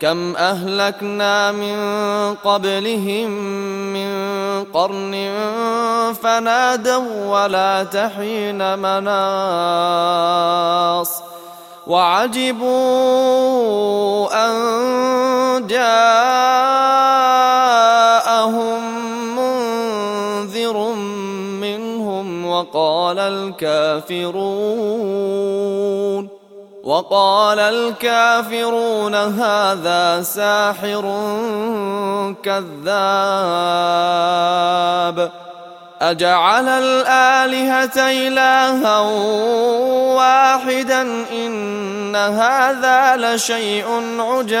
كم أهلكنا من قبلهم من قرن فنادوا ولا تحين مناص وعجبوا أن جاءهم منذر منهم وقال الكافرون وقال الكافرون هذا ساحر كذاب. أجعل الآلهة إلها واحدا إن هذا لشيء عجاب.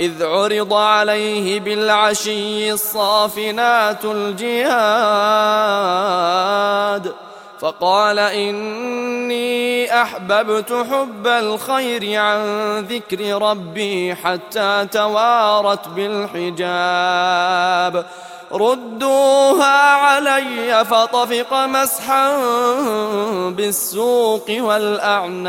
إذ عرض عليه بالعشي الصافنات الجياد فقال إني أحببت حب الخير عن ذكر ربي حتى توارت بالحجاب. ردوها علي فطفق مسحا بالسوق والأعناق.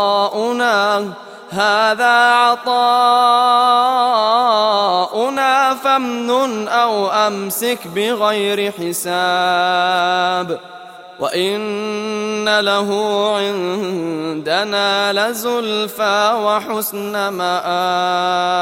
هذا عطاؤنا فامنن أو أمسك بغير حساب وإن له عندنا لزلفى وحسن مآب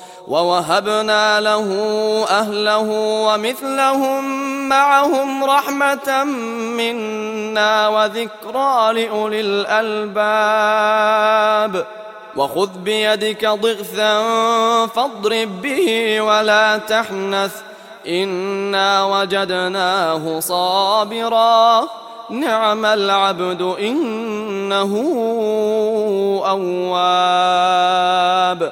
ووهبنا له أهله ومثلهم معهم رحمة منا وذكرى لأولي الألباب. وخذ بيدك ضغثا فاضرب به ولا تحنث. إنا وجدناه صابرا. نعم العبد إنه أواب.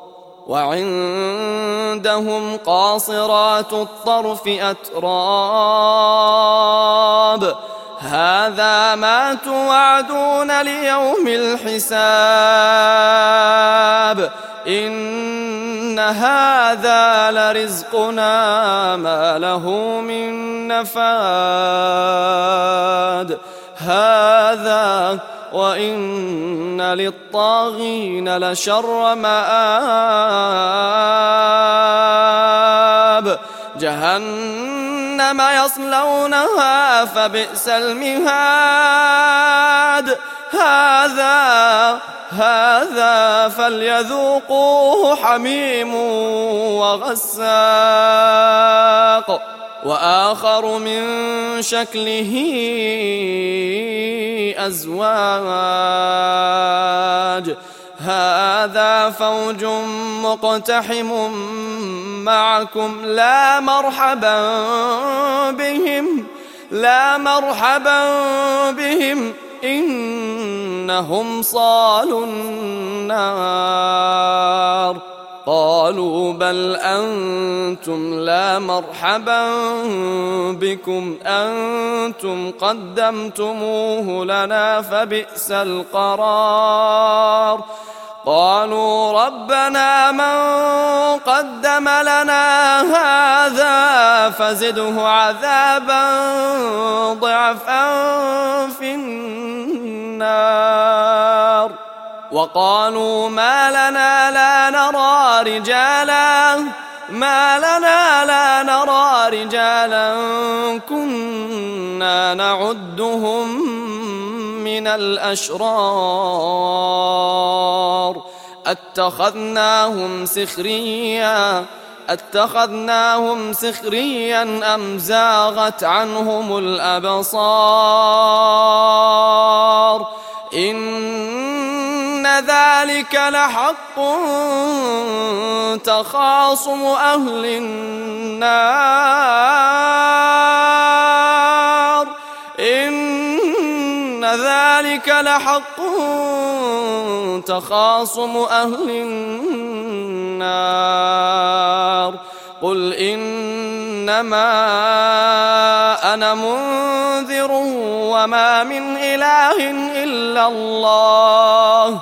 وعندهم قاصرات الطرف أتراب. هذا ما توعدون ليوم الحساب. إن هذا لرزقنا ما له من نفاد. هذا وإن للطاغين لشر مآب جهنم يصلونها فبئس المهاد هذا هذا فليذوقوه حميم وغساق وآخر من شكله أزواج. هذا فوج مقتحم معكم. لا مرحبا بهم لا مرحبا بهم. إنهم صالوا النار. قالوا بل أنتم لا مرحبا بكم. أنتم قدمتموه لنا فبئس القرار. قالوا ربنا من قدم لنا هذا فزده عذابا ضعفا في النار. وقالوا ما لنا لا نرى رجالا ما لنا لا نرى رجالا كنا نعدهم من الأشرار. أتخذناهم سخريا أتخذناهم سخريا أم زاغت عنهم الأبصار؟ إن ذلك لحق تخاصم أهل النار. إن ذلك لحق تخاصم أهل النار. قل إن إنما أنا منذر وما من إله إلا الله.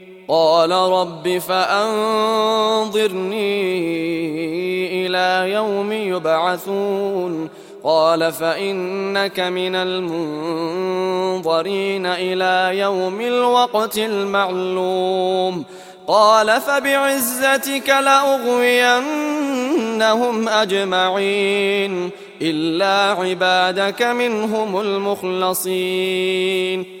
قال رب فأنظرني إلى يوم يبعثون. قال فإنك من المنظرين إلى يوم الوقت المعلوم. قال فبعزتك لأغوينهم أجمعين إلا عبادك منهم المخلصين.